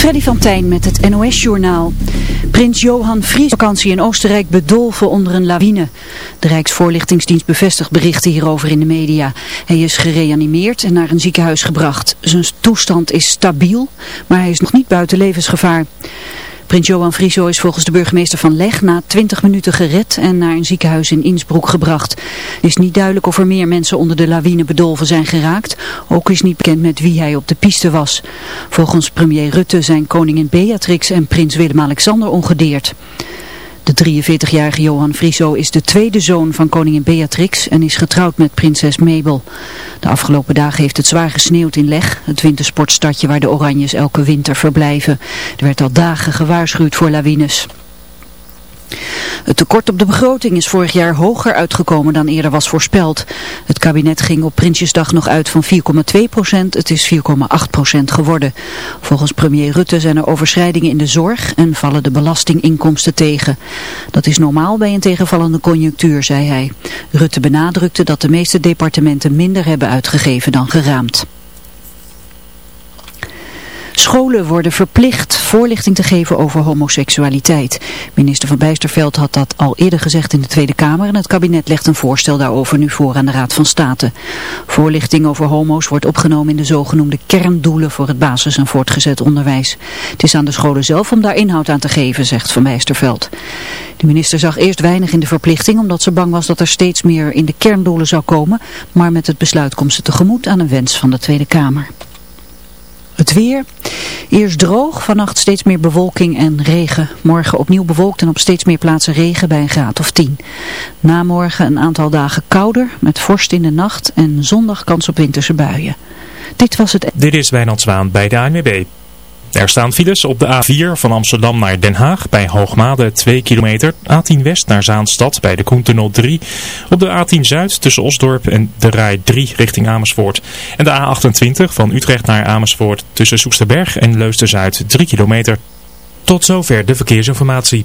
Freddy van Tijn met het NOS-journaal. Prins Johan Vries vakantie in Oostenrijk bedolven onder een lawine. De Rijksvoorlichtingsdienst bevestigt berichten hierover in de media. Hij is gereanimeerd en naar een ziekenhuis gebracht. Zijn toestand is stabiel, maar hij is nog niet buiten levensgevaar. Prins Johan Frieso is volgens de burgemeester van Leg na 20 minuten gered en naar een ziekenhuis in Innsbruck gebracht. Het is niet duidelijk of er meer mensen onder de lawine bedolven zijn geraakt. Ook is niet bekend met wie hij op de piste was. Volgens premier Rutte zijn koningin Beatrix en prins Willem-Alexander ongedeerd. De 43-jarige Johan Frieso is de tweede zoon van koningin Beatrix en is getrouwd met prinses Mabel. De afgelopen dagen heeft het zwaar gesneeuwd in Leg, het wintersportstadje waar de Oranjes elke winter verblijven. Er werd al dagen gewaarschuwd voor lawines. Het tekort op de begroting is vorig jaar hoger uitgekomen dan eerder was voorspeld. Het kabinet ging op Prinsjesdag nog uit van 4,2 procent, het is 4,8 procent geworden. Volgens premier Rutte zijn er overschrijdingen in de zorg en vallen de belastinginkomsten tegen. Dat is normaal bij een tegenvallende conjunctuur, zei hij. Rutte benadrukte dat de meeste departementen minder hebben uitgegeven dan geraamd. Scholen worden verplicht voorlichting te geven over homoseksualiteit. Minister van Bijsterveld had dat al eerder gezegd in de Tweede Kamer en het kabinet legt een voorstel daarover nu voor aan de Raad van State. Voorlichting over homo's wordt opgenomen in de zogenoemde kerndoelen voor het basis- en voortgezet onderwijs. Het is aan de scholen zelf om daar inhoud aan te geven, zegt Van Bijsterveld. De minister zag eerst weinig in de verplichting omdat ze bang was dat er steeds meer in de kerndoelen zou komen, maar met het besluit komt ze tegemoet aan een wens van de Tweede Kamer. Het weer. Eerst droog, vannacht steeds meer bewolking en regen. Morgen opnieuw bewolkt en op steeds meer plaatsen regen bij een graad of 10. Na morgen een aantal dagen kouder, met vorst in de nacht en zondag kans op winterse buien. Dit was het... Dit is Wijnand Zwaan bij de ANWB. Er staan files op de A4 van Amsterdam naar Den Haag bij Hoogmade 2 kilometer. A10 West naar Zaanstad bij de Koentunnel 3. Op de A10 Zuid tussen Osdorp en de Rij 3 richting Amersfoort. En de A28 van Utrecht naar Amersfoort tussen Soesterberg en Leusden-Zuid 3 kilometer. Tot zover de verkeersinformatie.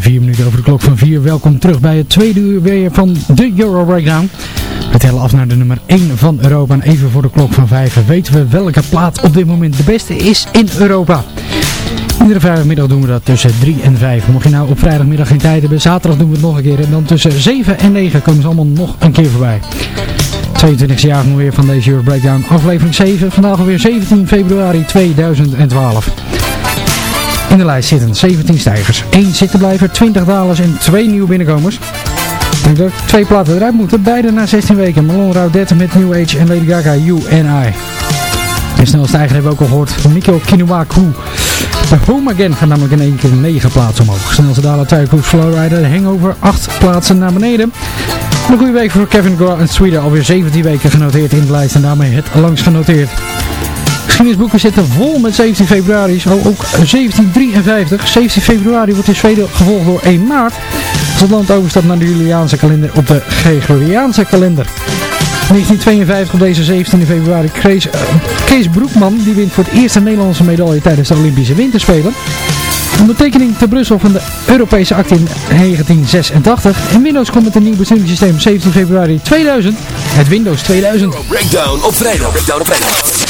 Bijna vier minuten over de klok van vier. Welkom terug bij het tweede uur weer van de Euro Breakdown. We tellen af naar de nummer 1 van Europa. En even voor de klok van 5 weten we welke plaat op dit moment de beste is in Europa. Iedere vrijdagmiddag doen we dat tussen 3 en 5. Mocht je nou op vrijdagmiddag geen tijd hebben, zaterdag doen we het nog een keer. En dan tussen 7 en 9 komen ze allemaal nog een keer voorbij. 22e jaar weer van deze Euro Breakdown. Aflevering 7. Vandaag alweer 17 februari 2012. In de lijst zitten 17 stijgers, 1 zittenblijver, 20 dalers en 2 nieuwe binnenkomers. Ik denk dat twee platen eruit moeten, beide na 16 weken. Malone Raudet met New Age en Lady Gaga, You and I. En snel stijger hebben we ook al gehoord Nico Kinuaku. De Home Again gaat namelijk in één keer 9 plaatsen omhoog. Snelste daler Cruise Flowrider, de Hangover 8 plaatsen naar beneden. Een goede week voor Kevin Gra en Sweden, alweer 17 weken genoteerd in de lijst en daarmee het langst genoteerd. Geschiedenisboeken zitten vol met 17 februari, zo ook 1753. 17 februari wordt in Zweden gevolgd door 1 maart. Als het land overstapt naar de Juliaanse kalender op de Gregoriaanse kalender. 1952 op deze 17 februari. Kees, uh, Kees Broekman die wint voor het eerst een Nederlandse medaille tijdens de Olympische Winterspelen. Ondertekening te Brussel van de Europese acte in 1986. En Windows komt met een nieuw besturingssysteem 17 februari 2000. Het Windows 2000. Breakdown op vrijdag. Breakdown op vrijdag.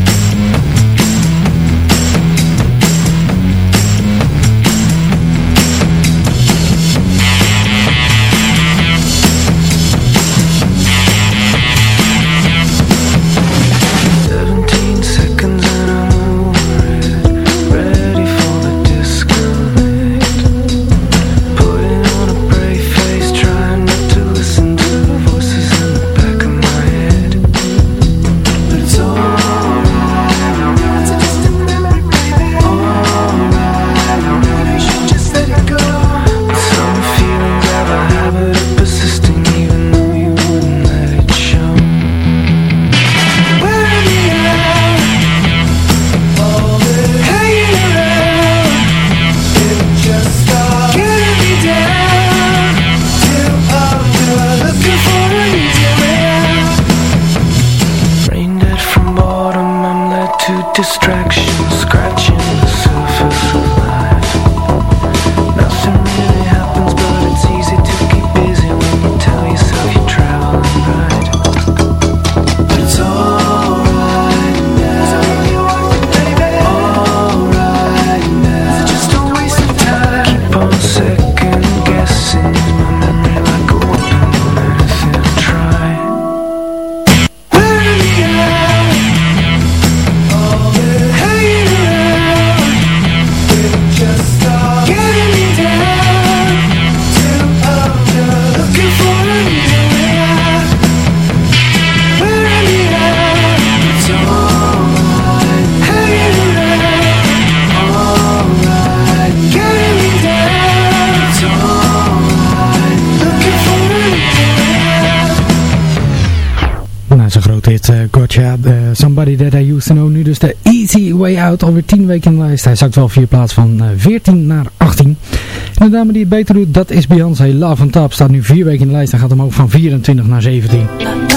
Zakt wel vier plaats van 14 eh, naar 18. En de dame die het beter doet, dat is Beyoncé. Love on Top staat nu 4 weken in de lijst. En gaat omhoog van 24 naar 17.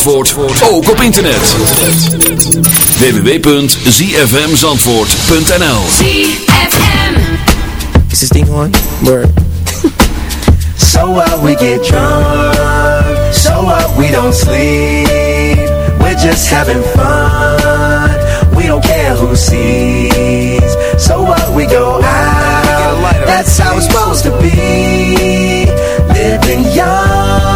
Zandvoort, ook op internet. www.zfmzandvoort.nl ZFM. Is this thing on? Word. So what we get drunk, so what we don't sleep. We're just having fun. We don't care who sees. So what we go out, that's how it's supposed to be. Living young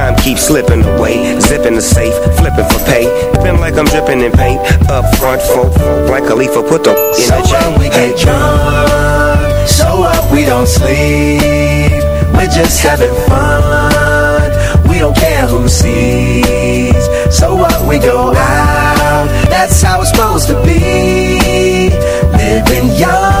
keeps slipping away. Zipping the safe, flipping for pay. Been like I'm dripping in paint. Up front, folk, like a leaf, put the in So the chain. we get drunk, so what we don't sleep. We're just having fun. We don't care who sees. So what we go out, that's how it's supposed to be. Living young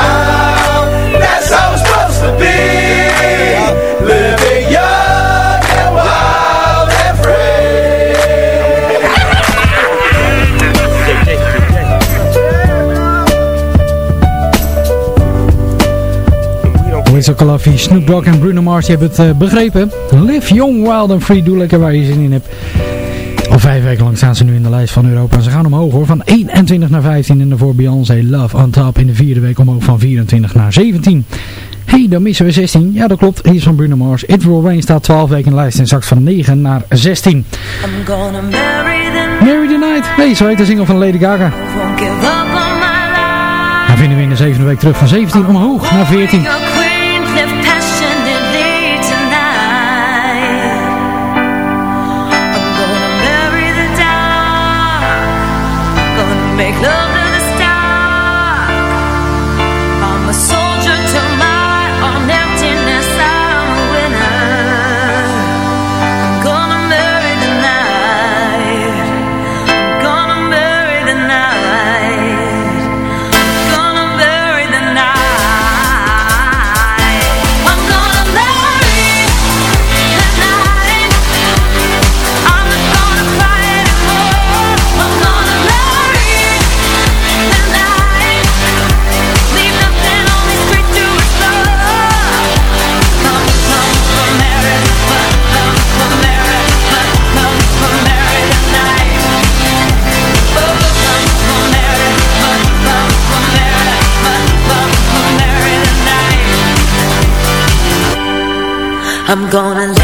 to be. Living young and wild and free. Whistle Coffee, Snoop Dogg en Bruno Mars, hebt het eh, begrepen. Live Young, Wild and Free, doe lekker waar je zin in hebt. Al vijf weken lang staan ze nu in de lijst van Europa. Ze gaan omhoog hoor, van 21 naar 15. En daarvoor Beyoncé Love on Top in de vierde week omhoog van 24 naar 17. Hey, dan missen we 16. Ja, dat klopt. Hier is van Bruno Mars. It Will Rain staat 12 weken in de lijst en zakt van 9 naar 16. I'm gonna marry the the Night. Nee, zo heet de single van Lady Gaga. Dan vinden we in de zevende week terug van 17 omhoog naar 14. Your queen I'm gonna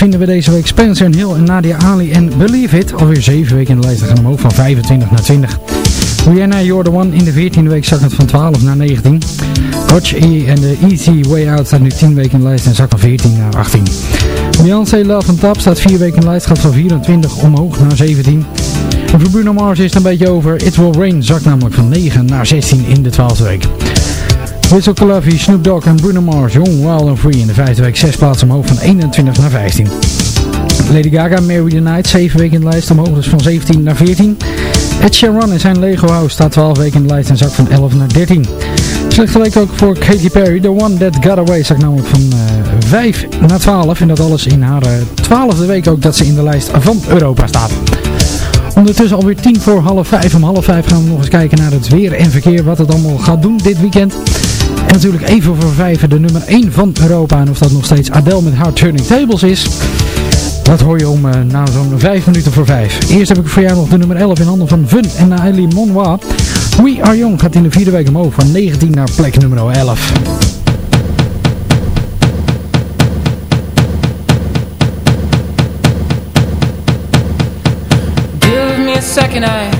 vinden we deze week Spencer Hill en Nadia Ali en Believe It. Alweer 7 weken in de lijst. Gaan omhoog van 25 naar 20. Rihanna, You're the One in de 14e week zakt het van 12 naar 19. Coach E en de Easy Way Out staat nu 10 weken in de lijst en zakt van 14 naar 18. Beyoncé Love on Top staat 4 weken in de lijst, gaat van 24 omhoog naar 17. En voor Bruno Mars is het een beetje over. It Will Rain zakt namelijk van 9 naar 16 in de 12e week. Whistle Coluffy, Snoop Dogg en Bruno Mars, Young, Wild and Free in de vijfde week 6 plaatsen omhoog van 21 naar 15. Lady Gaga, Mary the Night, 7 weken in de lijst omhoog, dus van 17 naar 14. Ed Sheeran in zijn Lego House staat 12 weken in de lijst en zakt van 11 naar 13. Slechte week ook voor Katy Perry, The One That Got Away zakt namelijk van uh, 5 naar 12. En dat alles in haar uh, 12e week ook dat ze in de lijst van Europa staat. Ondertussen alweer tien voor half vijf. Om half vijf gaan we nog eens kijken naar het weer en verkeer. Wat het allemaal gaat doen dit weekend. En natuurlijk even voor vijf de nummer 1 van Europa. En of dat nog steeds Adele met Hard Turning Tables is. Dat hoor je om uh, na zo'n 5 minuten voor 5. Eerst heb ik voor jou nog de nummer 11 in handen van Fun en Naëlie Monroy. We Are Young gaat in de vierde week omhoog van 19 naar plek nummer 11. Give me a second, I,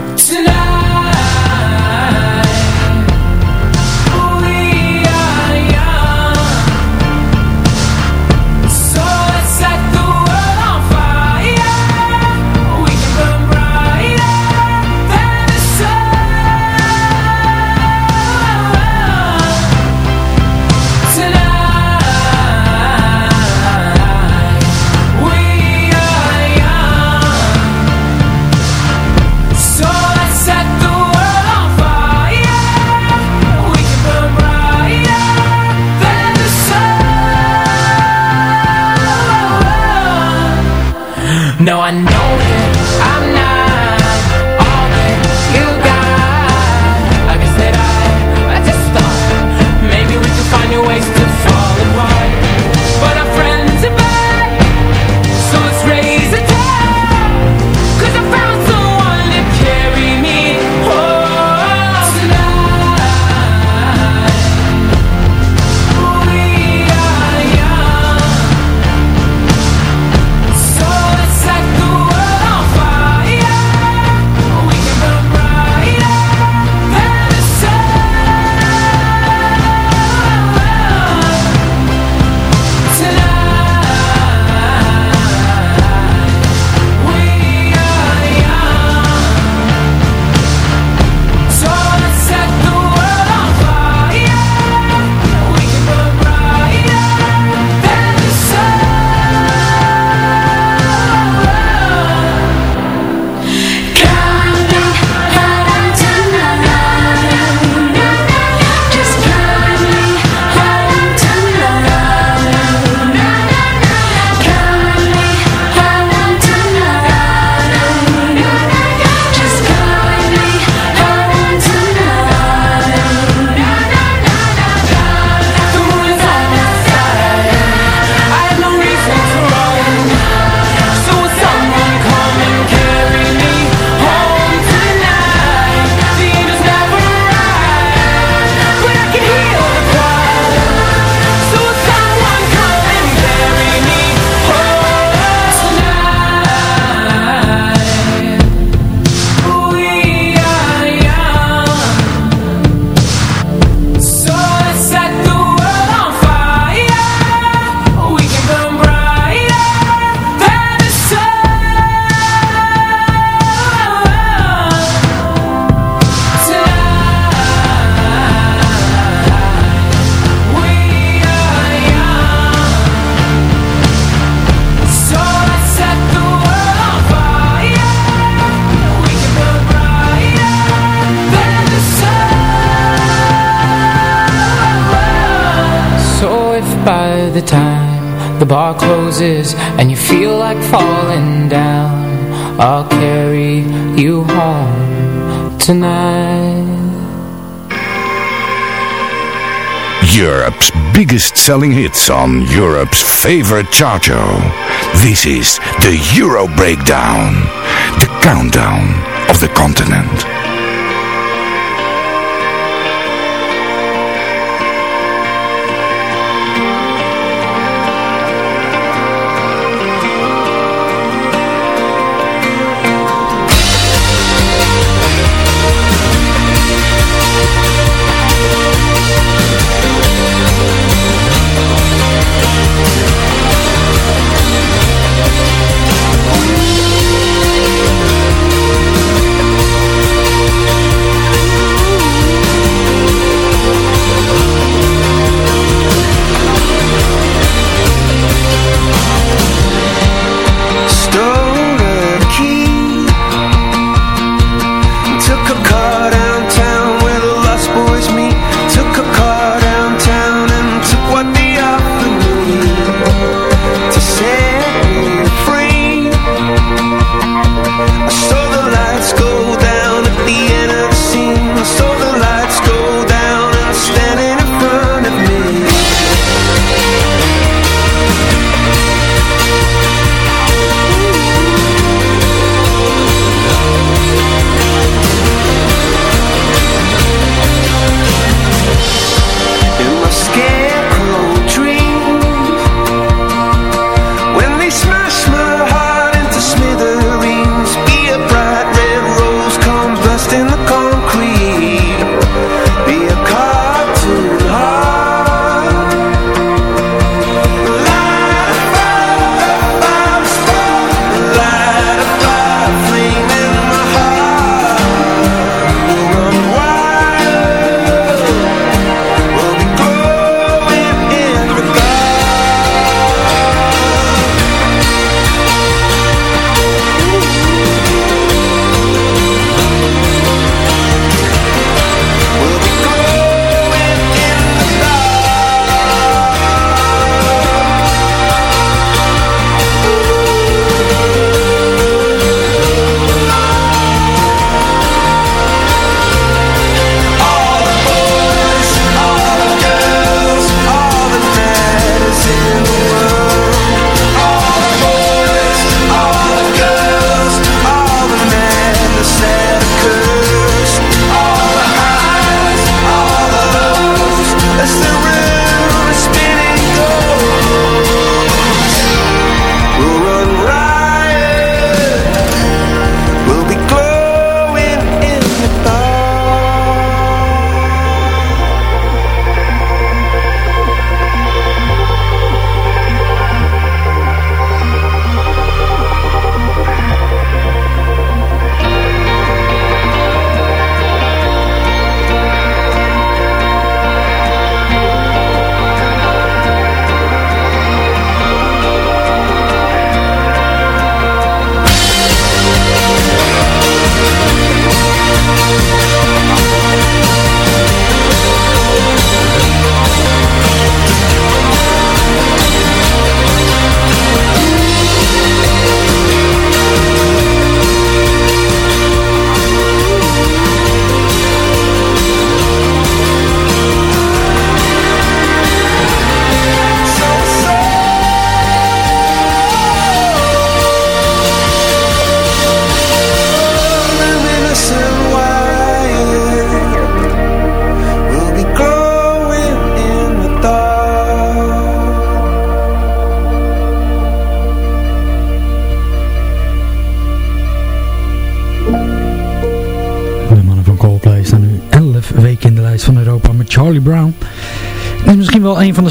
like falling down I'll carry you home tonight Europe's biggest selling hits on Europe's favorite chart show. This is the Euro Breakdown, the countdown of the continent.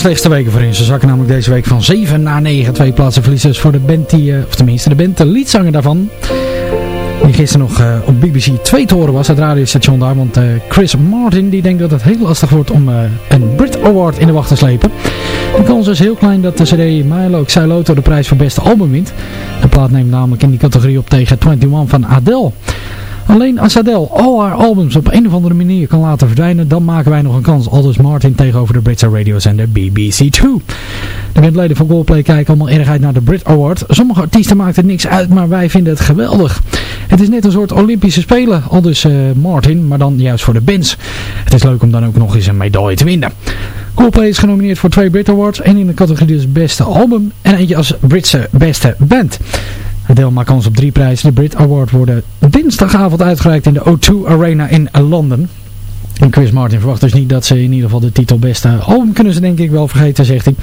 Slechtste weken voor. Ze zakken namelijk deze week van 7 naar 9. Twee plaatsen verliezers voor de band die, eh, of tenminste de band, de liedzanger daarvan. Die gisteren nog eh, op BBC 2 te horen was, het radiostation daar. Want eh, Chris Martin die denkt dat het heel lastig wordt om een Brit Award in de wacht te slepen. De kans is heel klein dat de CD Milo Xyloto de prijs voor beste album wint. De plaat neemt namelijk in die categorie op tegen 21 van Adele. Alleen als Adele al haar albums op een of andere manier kan laten verdwijnen, dan maken wij nog een kans. Aldus Martin tegenover de Britse radio's en de BBC2. De bandleden van Coldplay kijken allemaal erg uit naar de Brit Award. Sommige artiesten maakt het niks uit, maar wij vinden het geweldig. Het is net een soort Olympische Spelen, aldus uh, Martin, maar dan juist voor de bands. Het is leuk om dan ook nog eens een medaille te winnen. Coldplay is genomineerd voor twee Brit Awards. één in de categorie dus beste album en eentje als Britse beste band. Adele maakt kans op drie prijzen. De Brit Award worden dinsdagavond uitgereikt in de O2 Arena in Londen. En Chris Martin verwacht dus niet dat ze in ieder geval de titel beste album kunnen ze denk ik wel vergeten, zegt hij.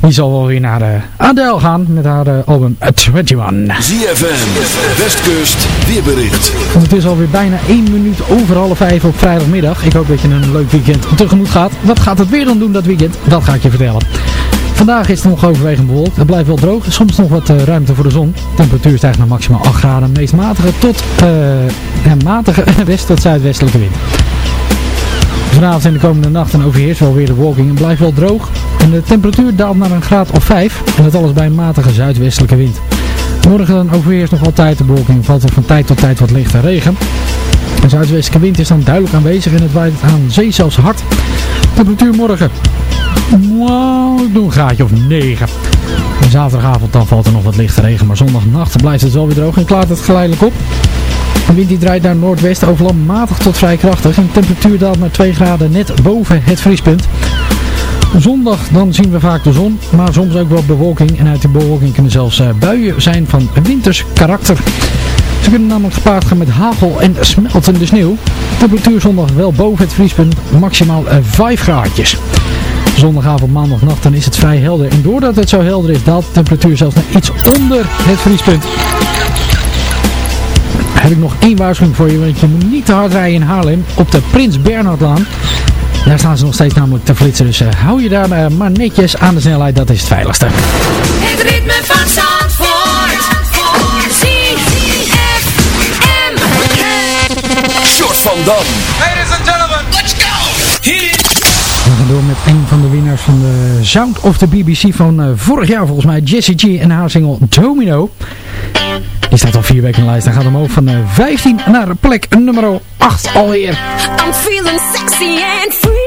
Die zal wel weer naar uh, Adele gaan met haar uh, album 21. ZFM, Westkust, weerbericht. Want het is alweer bijna 1 minuut over half 5 op vrijdagmiddag. Ik hoop dat je een leuk weekend tegemoet gaat. Wat gaat het weer dan doen dat weekend? Dat ga ik je vertellen. Vandaag is het nog overwegend bewolkt. Het blijft wel droog. Soms nog wat uh, ruimte voor de zon. De temperatuur stijgt naar maximaal 8 graden. Meest matige tot uh, matige west- tot zuidwestelijke wind. Vanavond en de komende nacht en overheerst wel weer de wolking en blijft wel droog. En de temperatuur daalt naar een graad of 5. En dat alles bij een matige zuidwestelijke wind. Morgen dan overheerst nog altijd de bewolking. Valt er van tijd tot tijd wat lichte regen. De zuidwestelijke wind is dan duidelijk aanwezig en het waait aan zee zelfs hard. Temperatuur morgen. Wow, ik doe een graadje of 9. En zaterdagavond dan valt er nog wat lichte regen. Maar zondagnacht blijft het wel weer droog en klaart het geleidelijk op. De wind die draait naar noordwest, overal matig tot vrij krachtig. En de temperatuur daalt naar 2 graden net boven het vriespunt. Zondag dan zien we vaak de zon, maar soms ook wel bewolking. En uit die bewolking kunnen zelfs uh, buien zijn van winters karakter. Ze kunnen namelijk gepaard gaan met hagel en smeltende sneeuw. Temperatuur zondag wel boven het vriespunt, maximaal uh, 5 graadjes. Zondagavond, maandagnacht, dan is het vrij helder. En doordat het zo helder is, daalt de temperatuur zelfs naar iets onder het vriespunt heb ik nog één waarschuwing voor je, want je moet niet te hard rijden in Haarlem op de Prins Bernhardlaan. Daar staan ze nog steeds namelijk te flitsen, dus uh, hou je daar uh, maar netjes aan de snelheid, dat is het veiligste. Het ritme van Zandvoort, ZFM. Short van Dam. Ladies and gentlemen, let's go! Hit it! Gaan door met een van de winnaars van de Sound of the BBC van uh, vorig jaar volgens mij, Jessie G en haar single Domino. Die staat al vier weken in de lijst. Hij gaat omhoog van uh, 15 naar plek nummer 8 alweer. I'm feeling sexy and free.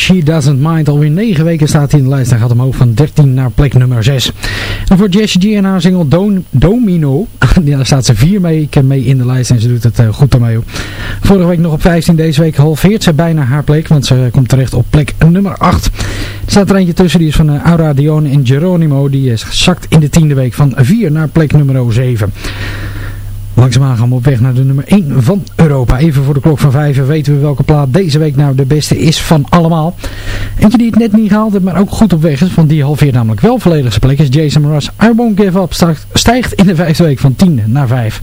She Doesn't Mind. Alweer 9 weken staat hij in de lijst. Hij gaat omhoog van 13 naar plek nummer 6. En voor Jessie G en haar single Domino. ja, daar staat ze 4 weken mee in de lijst. En ze doet het eh, goed daarmee. hoor. Vorige week nog op 15. Deze week halveert ze bijna haar plek. Want ze eh, komt terecht op plek nummer 8. Er staat er eentje tussen. Die is van eh, Aura Dion en Geronimo. Die is gezakt in de tiende week van 4 naar plek nummer 7. Langzaamaan gaan we op weg naar de nummer 1 van Europa. Even voor de klok van 5 weten we welke plaat deze week nou de beste is van allemaal. Eentje die het net niet gehaald heeft, maar ook goed op weg is, van die halveert namelijk wel volledig plek, is Jason Mraz. I Won't Give Up stijgt in de vijfde week van 10 naar 5.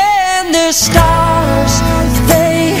the stars, they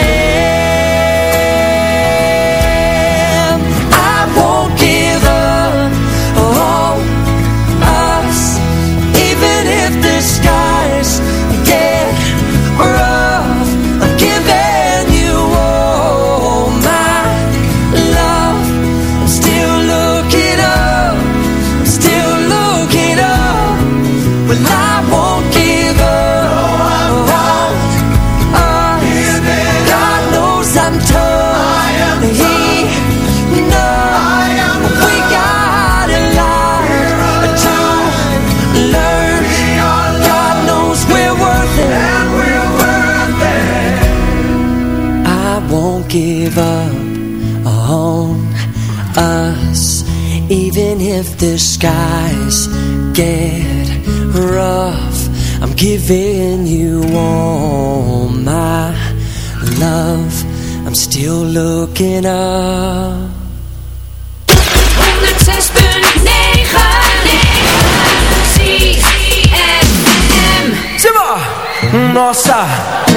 skies get rough. I'm giving you all my love. I'm still looking up. 106.9 Nossa,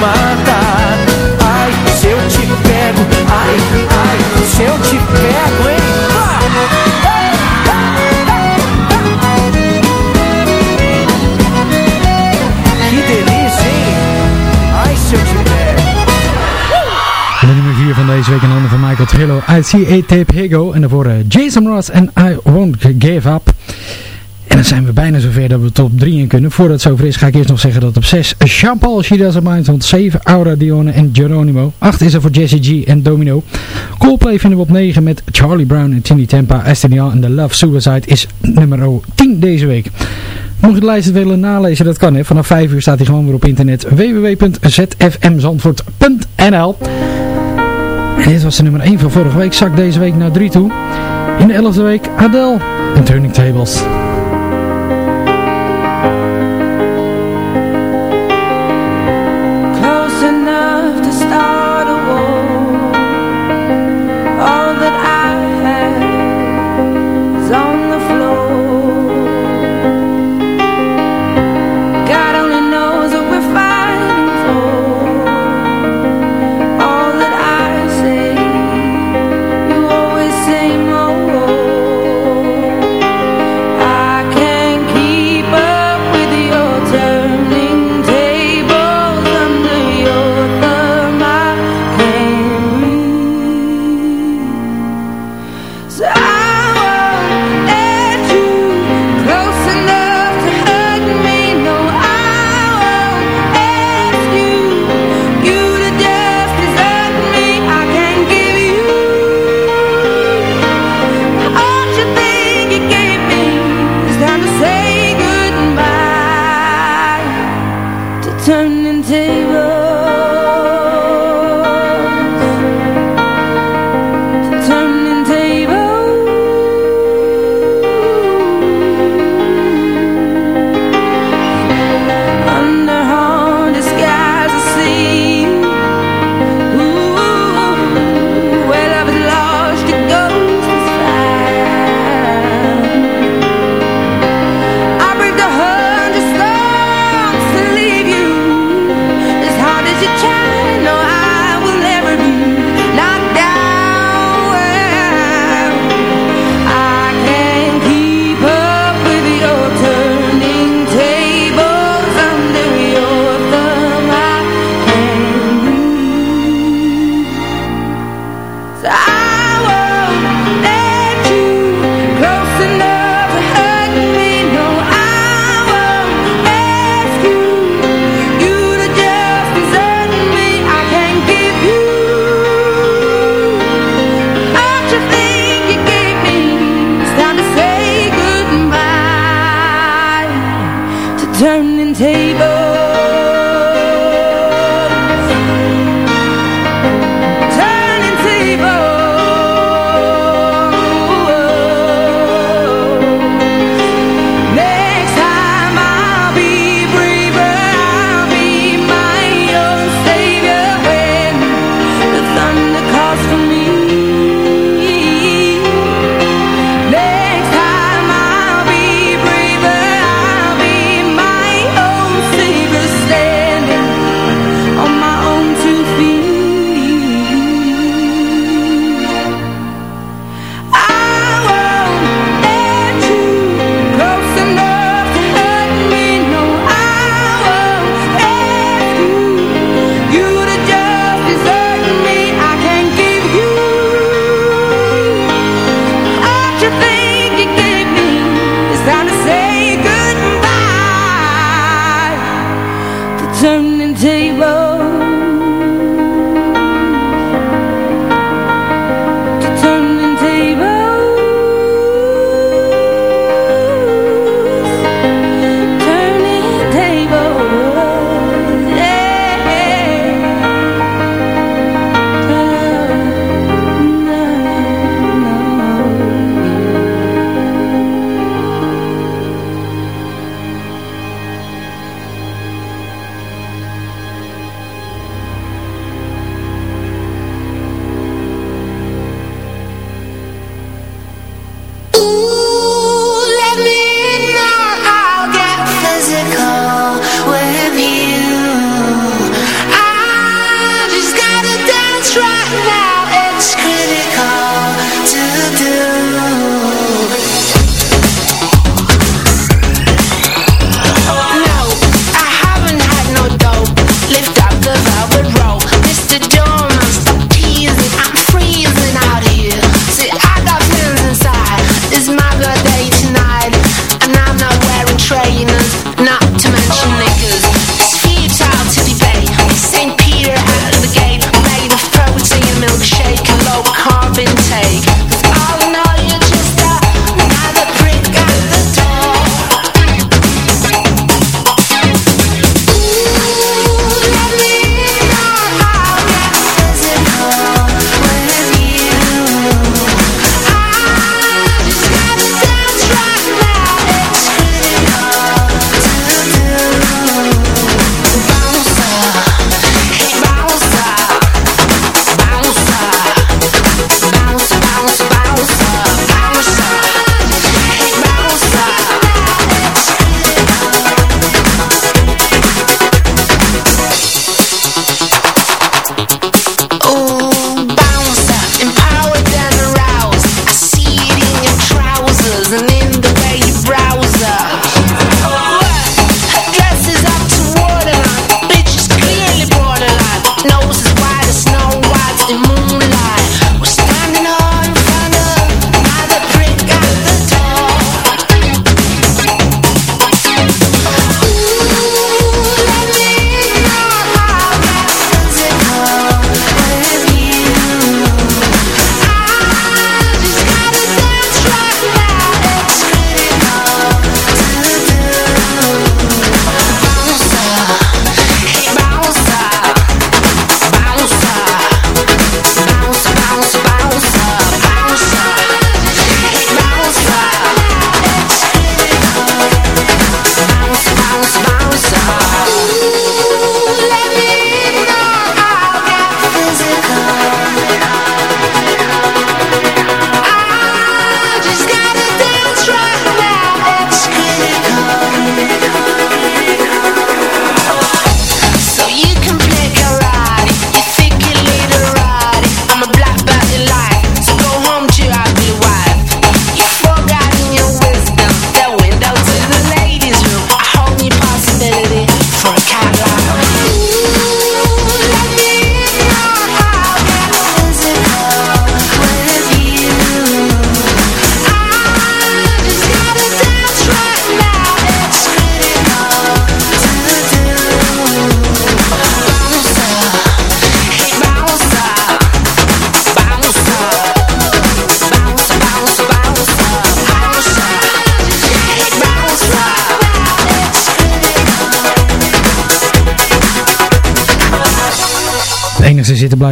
Matar. Ai, se eu te pego, ai, ai, se eu te pego, hein? Que delícia, hein? Ai, se eu te pego. De nummer 4 van deze week in handen van Michael Trillo. I see a tape Higo. En daarvoor eh, Jason Ross en I won't give up. En dan zijn we bijna zover dat we top 3 in kunnen. Voordat het zover is ga ik eerst nog zeggen dat op 6 Jean-Paul, Mind stond. 7 Aura Dione en Geronimo. 8 is er voor Jesse G en Domino. Coldplay vinden we op 9 met Charlie Brown en Tini Tempa. Estinian en The Love Suicide is nummer 10 deze week. Mocht je de lijst willen nalezen, dat kan hè. Vanaf 5 uur staat hij gewoon weer op internet. www.zfmzandvoort.nl En dit was de nummer 1 van vorige week. Zak deze week naar 3 toe. In de 11e week Adele en Turning Tables.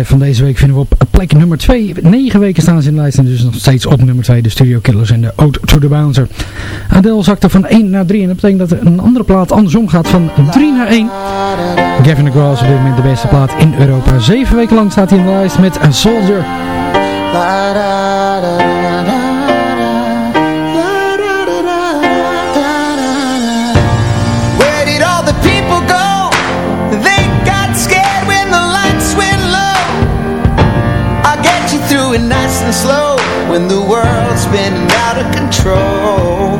Van deze week vinden we op plek nummer 2. 9 weken staan ze in de lijst en dus nog steeds op nummer 2 de Studio Killers en de Ode to the Bouncer. Adele zakte van 1 naar 3 en dat betekent dat er een andere plaat andersom gaat van 3 naar 1. Gavin DeGraw is op dit moment de beste plaat in Europa. 7 weken lang staat hij in de lijst met A Soldier. When the world's spinning out of control.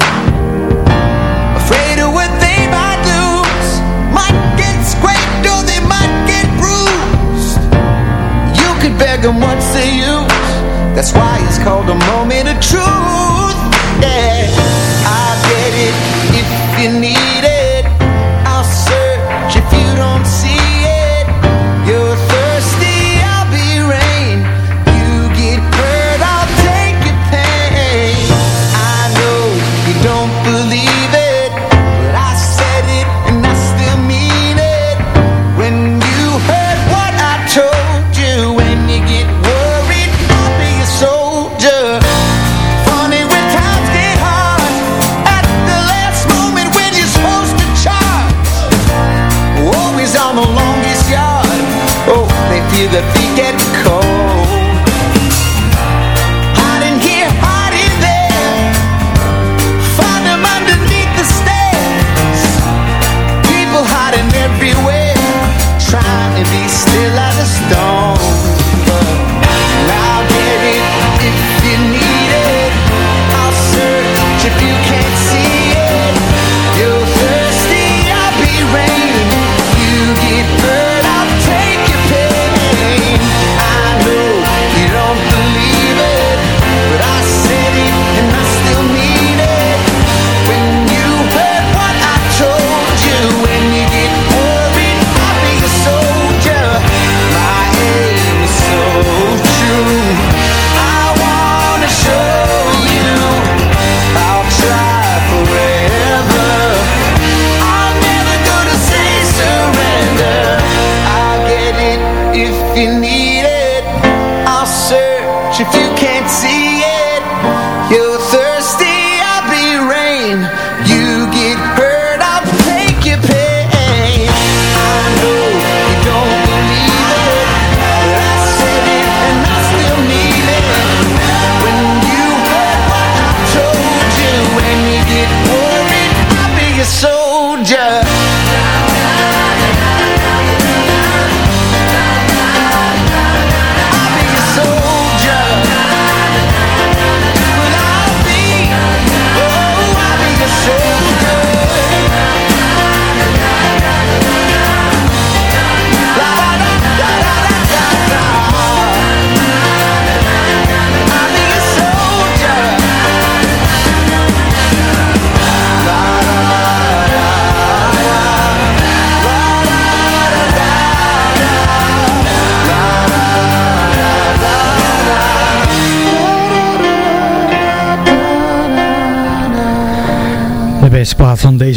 Afraid of what they might lose, might get scraped or they might get bruised. You could beg them once they use. That's why it's called a moment of truth. Yeah,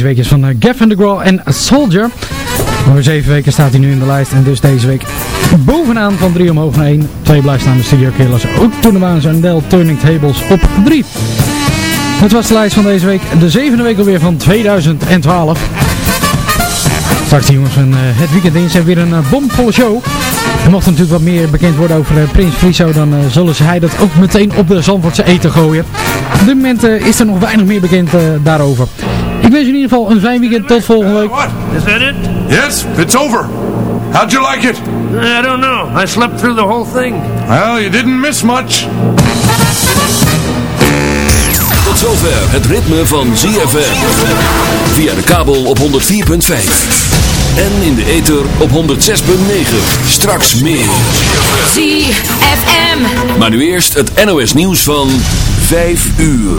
week is van uh, Gavin DeGraw en Soldier. Over zeven weken staat hij nu in de lijst en dus deze week bovenaan van 3 omhoog naar 1. Twee blijft staan de Studio Killers, ook Toenebaans en Del Turning Tables op 3. Het was de lijst van deze week, de zevende week alweer van 2012. Straks jongens van eh, het weekend in zijn weer een uh, bomvolle show. Er mocht natuurlijk wat meer bekend worden over eh, Prins Friso, dan eh, zullen ze hij dat ook meteen op de Zandvoortse eten gooien. Op dit moment eh, is er nog weinig meer bekend eh, daarover. Ik wens u in ieder geval een fijn weekend, tot volgende week. Is that it? Yes, it's over. How'd you like it? I don't know. I slept through the whole thing. Well, you didn't miss much. Tot zover het ritme van ZFM. Via de kabel op 104.5. En in de ether op 106.9. Straks meer. ZFM. Maar nu eerst het NOS nieuws van 5 uur.